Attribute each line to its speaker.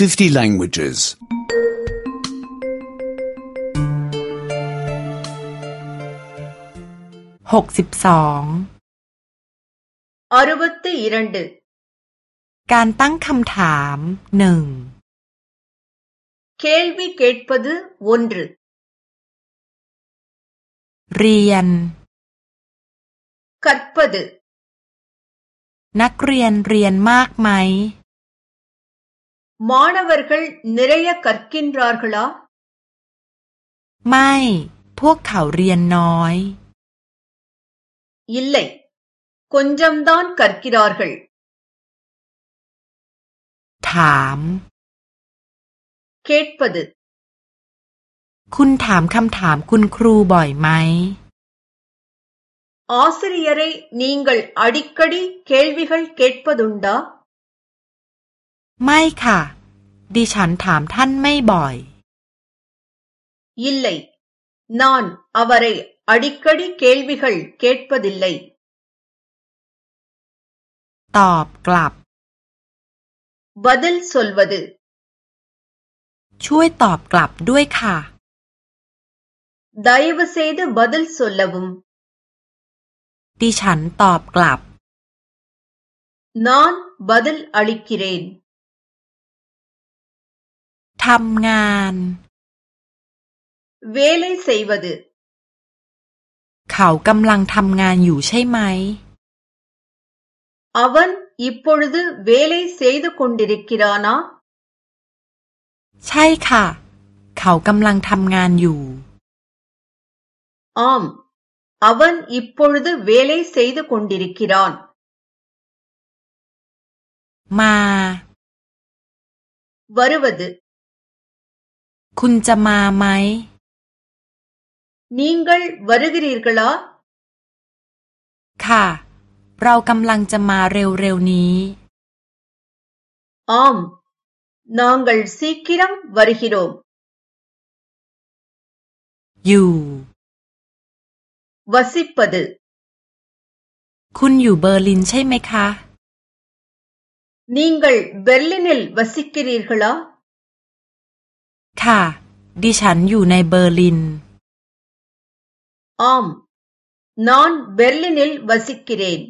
Speaker 1: 50 languages. 62อรุ ப ต்รันดการตั้งคำถามหนึ่ง கேள்வி ดே ட ் ப த ு ஒ เรียน க ัด ப த ுนักเรียนเรียนมากไหม மாணவர்கள் நிறைய கற்கின்றார்களா மை พวกเขาเรียนน้อย இல்லை கொஞ்சம்தான் கற்கிறார்கள் ถาม கேட்பது คุณถามคำถามคุณครูบ่อยไหม ஆசிரியரை நீங்கள் அடிக்கடி கேள்விகள் கேட்பதுண்டா ไม่ค่ะดิฉันถามท่านไม่บ่อย ยิ่งเลยนอนอาวารีอดิคดีเคลวิขลเกิดปดิลเลยตอบกลับ บดลสุลวดช่วยตอบกลับด้วยค่ะ ได้วเศดบดลสุลลบุมดิฉันตอบกลับนอนบดลอดีคิเรนทำงานเวลเซย์วดเขากำลังทำงานอยู่ใช่ไหมอวันอีปุร์ดเวลเซย์ดคนดิริกิรานะใช่ค่ะ เขากำลังทำงานอยู่ออมอวันอีปุร์ดเวลเซย์ดคนดิริกิรานมาวรวดคุณจะมาไหม นิงกัลวรกรีร์กลอค่ะ เรากำลังจะมาเร็วๆนี้ ออม น้องกัลซีกิรัมวรนกิโรมอยู่วสิปดคุณอยู่เบอร์ลินใช่ไหมคะ นิ ங งกั்เบอร์ลิน ல ் வ ச สิ் க รีกันล่ะค่ะ ดิฉันอยู่ในเบอร์ลินอ้อม นอนเบอร์ลินิลวสิกิเรน